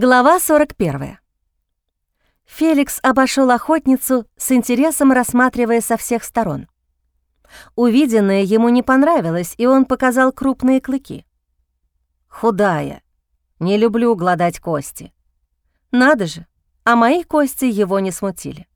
Глава 41. Феликс обошел охотницу с интересом, рассматривая со всех сторон. Увиденное ему не понравилось, и он показал крупные клыки. «Худая. Не люблю гладать кости». Надо же, а мои кости его не смутили.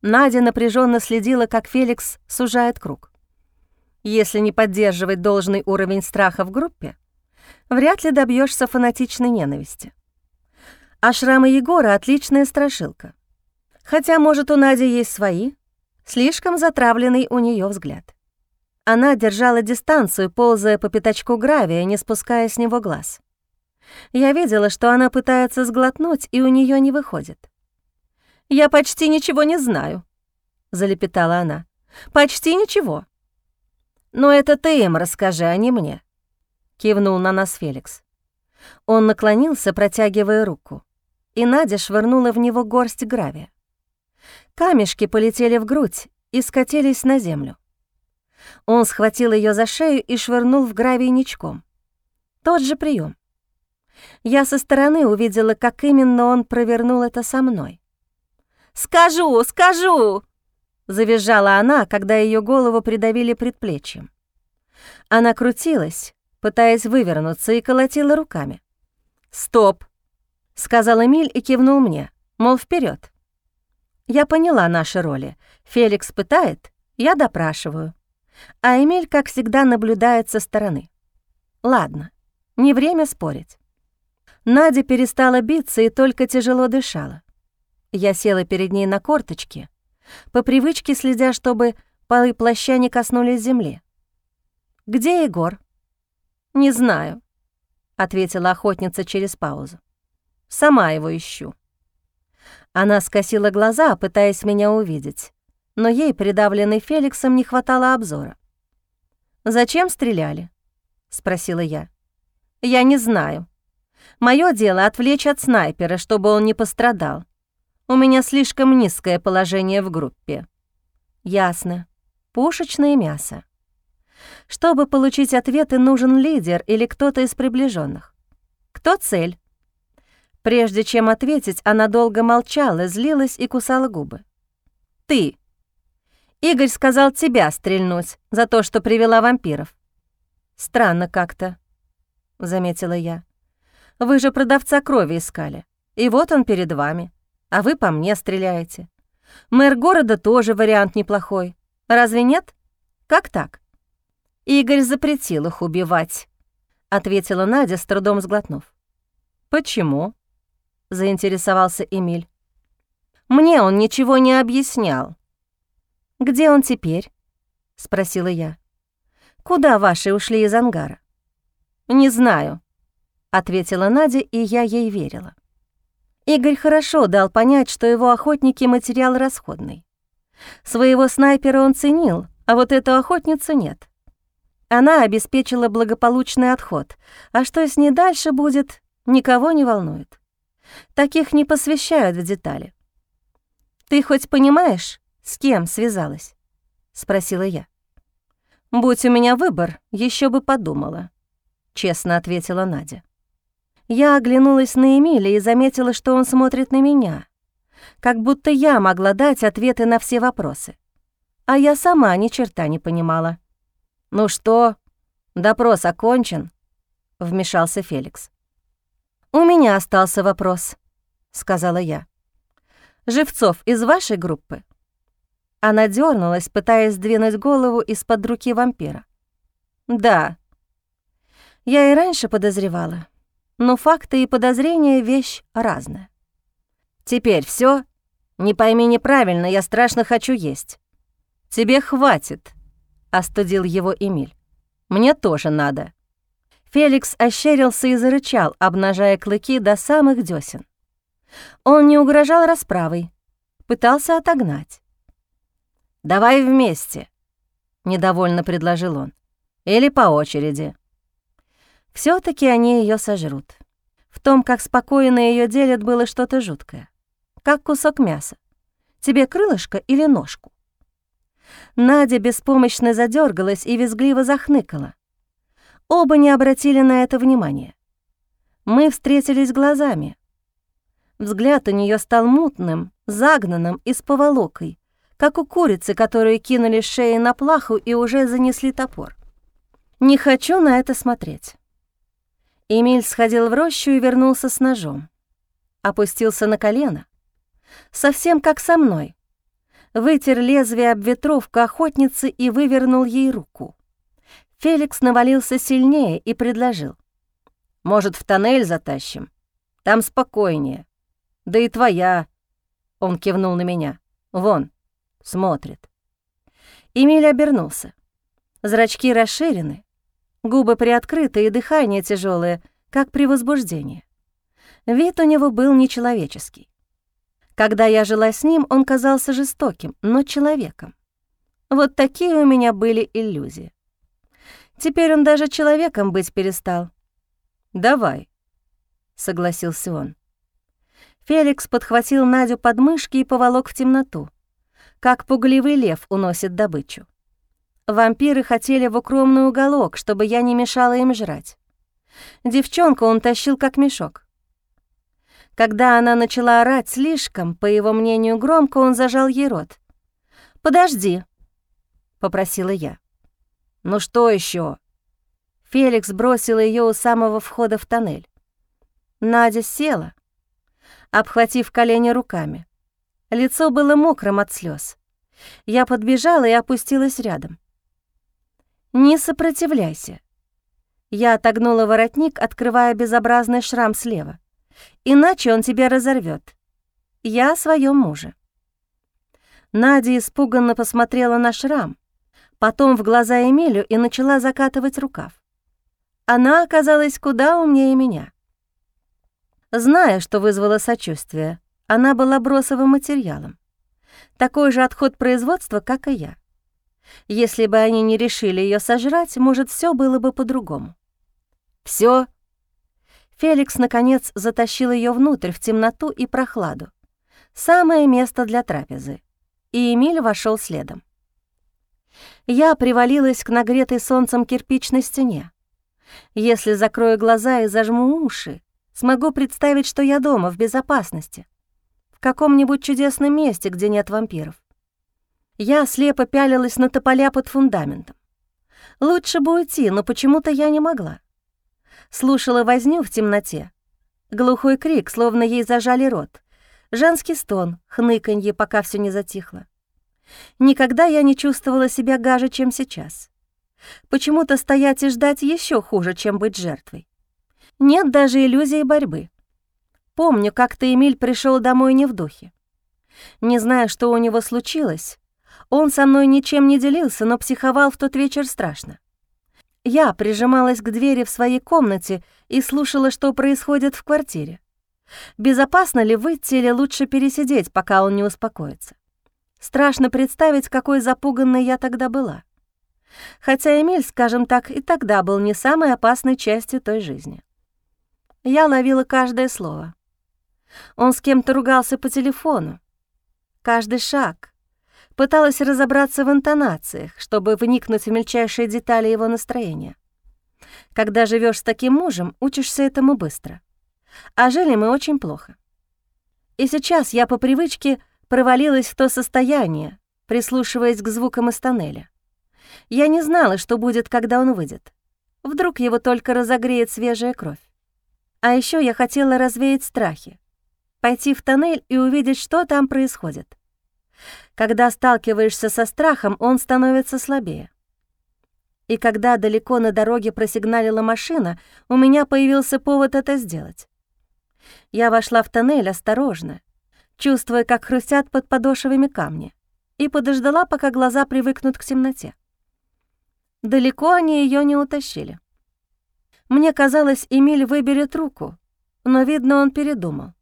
Надя напряженно следила, как Феликс сужает круг. Если не поддерживать должный уровень страха в группе, вряд ли добьешься фанатичной ненависти. А шрамы Егора — отличная страшилка. Хотя, может, у Нади есть свои, слишком затравленный у нее взгляд. Она держала дистанцию, ползая по пятачку гравия, не спуская с него глаз. Я видела, что она пытается сглотнуть, и у нее не выходит. «Я почти ничего не знаю», — залепетала она. «Почти ничего». «Но это ты им расскажи, а не мне», — кивнул на нас Феликс. Он наклонился, протягивая руку и Надя швырнула в него горсть гравия. Камешки полетели в грудь и скатились на землю. Он схватил ее за шею и швырнул в гравий ничком. Тот же прием. Я со стороны увидела, как именно он провернул это со мной. «Скажу, скажу!» — завизжала она, когда ее голову придавили предплечьем. Она крутилась, пытаясь вывернуться, и колотила руками. «Стоп! Сказал Эмиль и кивнул мне, мол, вперед. Я поняла наши роли. Феликс пытает, я допрашиваю. А Эмиль, как всегда, наблюдает со стороны. Ладно, не время спорить. Надя перестала биться и только тяжело дышала. Я села перед ней на корточки, по привычке следя, чтобы полы плаща не коснулись земли. «Где Егор?» «Не знаю», — ответила охотница через паузу. Сама его ищу». Она скосила глаза, пытаясь меня увидеть, но ей, придавленной Феликсом, не хватало обзора. «Зачем стреляли?» — спросила я. «Я не знаю. Моё дело — отвлечь от снайпера, чтобы он не пострадал. У меня слишком низкое положение в группе». «Ясно. Пушечное мясо». Чтобы получить ответы, нужен лидер или кто-то из приближенных. Кто цель? Прежде чем ответить, она долго молчала, злилась и кусала губы. «Ты!» Игорь сказал тебя стрельнуть за то, что привела вампиров. «Странно как-то», — заметила я. «Вы же продавца крови искали, и вот он перед вами, а вы по мне стреляете. Мэр города тоже вариант неплохой. Разве нет? Как так?» «Игорь запретил их убивать», — ответила Надя, с трудом сглотнув. «Почему?» — заинтересовался Эмиль. «Мне он ничего не объяснял». «Где он теперь?» — спросила я. «Куда ваши ушли из ангара?» «Не знаю», — ответила Надя, и я ей верила. Игорь хорошо дал понять, что его охотники — материал расходный. Своего снайпера он ценил, а вот эту охотницу нет. Она обеспечила благополучный отход, а что с ней дальше будет, никого не волнует. Таких не посвящают в детали. «Ты хоть понимаешь, с кем связалась?» — спросила я. «Будь у меня выбор, еще бы подумала», — честно ответила Надя. Я оглянулась на Эмиля и заметила, что он смотрит на меня, как будто я могла дать ответы на все вопросы. А я сама ни черта не понимала. «Ну что, допрос окончен?» — вмешался Феликс. «У меня остался вопрос», — сказала я. «Живцов из вашей группы?» Она дернулась, пытаясь сдвинуть голову из-под руки вампира. «Да». Я и раньше подозревала, но факты и подозрения — вещь разная. «Теперь все. Не пойми неправильно, я страшно хочу есть». «Тебе хватит», — остудил его Эмиль. «Мне тоже надо». Феликс ощерился и зарычал, обнажая клыки до самых десен. Он не угрожал расправой, пытался отогнать. «Давай вместе», — недовольно предложил он. «Или по очереди». все таки они ее сожрут. В том, как спокойно ее делят, было что-то жуткое. Как кусок мяса. Тебе крылышко или ножку? Надя беспомощно задергалась и визгливо захныкала. Оба не обратили на это внимания. Мы встретились глазами, Взгляд у нее стал мутным, загнанным и с поволокой, как у курицы, которые кинули шеи на плаху и уже занесли топор. Не хочу на это смотреть. Эмиль сходил в рощу и вернулся с ножом. Опустился на колено. Совсем как со мной. Вытер лезвие об ветровку охотницы и вывернул ей руку. Феликс навалился сильнее и предложил. «Может, в тоннель затащим? Там спокойнее. Да и твоя...» Он кивнул на меня. «Вон, смотрит». Эмиль обернулся. Зрачки расширены, губы приоткрыты и дыхание тяжелое, как при возбуждении. Вид у него был нечеловеческий. Когда я жила с ним, он казался жестоким, но человеком. Вот такие у меня были иллюзии. Теперь он даже человеком быть перестал. «Давай», — согласился он. Феликс подхватил Надю под мышки и поволок в темноту, как пугливый лев уносит добычу. Вампиры хотели в укромный уголок, чтобы я не мешала им жрать. Девчонку он тащил как мешок. Когда она начала орать слишком, по его мнению, громко, он зажал ей рот. «Подожди», — попросила я. «Ну что еще? Феликс бросил ее у самого входа в тоннель. Надя села, обхватив колени руками. Лицо было мокрым от слез. Я подбежала и опустилась рядом. «Не сопротивляйся». Я отогнула воротник, открывая безобразный шрам слева. «Иначе он тебя разорвет. Я о своем муже». Надя испуганно посмотрела на шрам, потом в глаза Эмилю и начала закатывать рукав. Она оказалась куда умнее меня. Зная, что вызвало сочувствие, она была бросовым материалом. Такой же отход производства, как и я. Если бы они не решили ее сожрать, может, все было бы по-другому. Все. Феликс, наконец, затащил ее внутрь, в темноту и прохладу. Самое место для трапезы. И Эмиль вошел следом. Я привалилась к нагретой солнцем кирпичной стене. Если закрою глаза и зажму уши, смогу представить, что я дома, в безопасности, в каком-нибудь чудесном месте, где нет вампиров. Я слепо пялилась на тополя под фундаментом. Лучше бы уйти, но почему-то я не могла. Слушала возню в темноте. Глухой крик, словно ей зажали рот. Женский стон, хныканье, пока все не затихло. Никогда я не чувствовала себя гаже, чем сейчас. Почему-то стоять и ждать еще хуже, чем быть жертвой. Нет даже иллюзии борьбы. Помню, как-то Эмиль пришел домой не в духе. Не знаю, что у него случилось, он со мной ничем не делился, но психовал в тот вечер страшно. Я прижималась к двери в своей комнате и слушала, что происходит в квартире. Безопасно ли выйти или лучше пересидеть, пока он не успокоится? Страшно представить, какой запуганной я тогда была. Хотя Эмиль, скажем так, и тогда был не самой опасной частью той жизни. Я ловила каждое слово. Он с кем-то ругался по телефону. Каждый шаг, Пыталась разобраться в интонациях, чтобы вникнуть в мельчайшие детали его настроения. Когда живешь с таким мужем, учишься этому быстро. А жили мы очень плохо. И сейчас я по привычке провалилась в то состояние, прислушиваясь к звукам из тоннеля. Я не знала, что будет, когда он выйдет. Вдруг его только разогреет свежая кровь. А еще я хотела развеять страхи, пойти в тоннель и увидеть, что там происходит. Когда сталкиваешься со страхом, он становится слабее. И когда далеко на дороге просигналила машина, у меня появился повод это сделать. Я вошла в тоннель осторожно, чувствуя, как хрустят под подошвами камни, и подождала, пока глаза привыкнут к темноте. Далеко они ее не утащили. Мне казалось, Эмиль выберет руку, но, видно, он передумал.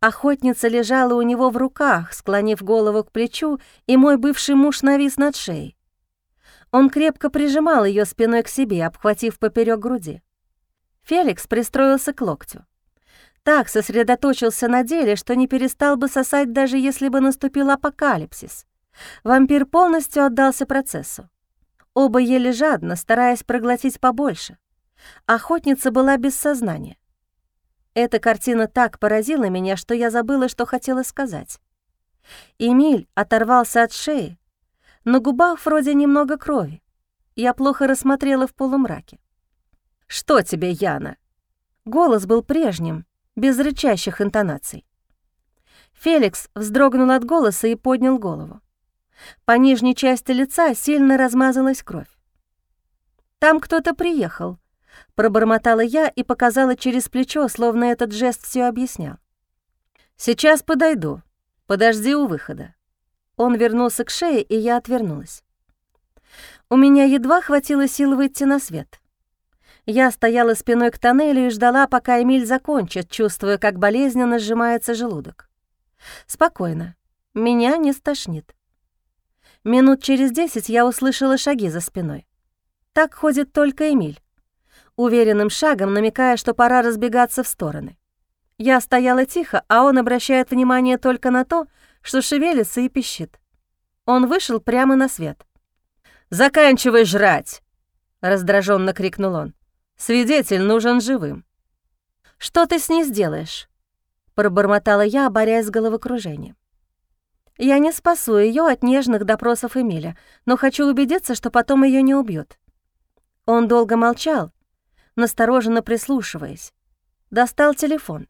Охотница лежала у него в руках, склонив голову к плечу, и мой бывший муж навис над шеей. Он крепко прижимал ее спиной к себе, обхватив поперек груди. Феликс пристроился к локтю. Так сосредоточился на деле, что не перестал бы сосать, даже если бы наступил апокалипсис. Вампир полностью отдался процессу. Оба ели жадно, стараясь проглотить побольше. Охотница была без сознания. Эта картина так поразила меня, что я забыла, что хотела сказать. Эмиль оторвался от шеи, на губах вроде немного крови. Я плохо рассмотрела в полумраке. «Что тебе, Яна?» Голос был прежним, без рычащих интонаций. Феликс вздрогнул от голоса и поднял голову. По нижней части лица сильно размазалась кровь. «Там кто-то приехал», — пробормотала я и показала через плечо, словно этот жест все объяснял. «Сейчас подойду. Подожди у выхода». Он вернулся к шее, и я отвернулась. У меня едва хватило сил выйти на свет. Я стояла спиной к тоннелю и ждала, пока Эмиль закончит, чувствуя, как болезненно сжимается желудок. Спокойно. Меня не стошнит. Минут через десять я услышала шаги за спиной. Так ходит только Эмиль, уверенным шагом намекая, что пора разбегаться в стороны. Я стояла тихо, а он обращает внимание только на то, что шевелится и пищит. Он вышел прямо на свет. «Заканчивай жрать!» — раздраженно крикнул он. «Свидетель нужен живым». «Что ты с ней сделаешь?» — пробормотала я, борясь с головокружением. «Я не спасу ее от нежных допросов Эмиля, но хочу убедиться, что потом ее не убьют. Он долго молчал, настороженно прислушиваясь. Достал телефон.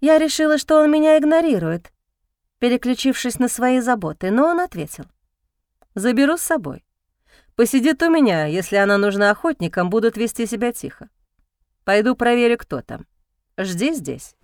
Я решила, что он меня игнорирует, переключившись на свои заботы, но он ответил. «Заберу с собой. Посидит у меня, если она нужна охотникам, будут вести себя тихо. Пойду проверю, кто там. Жди здесь».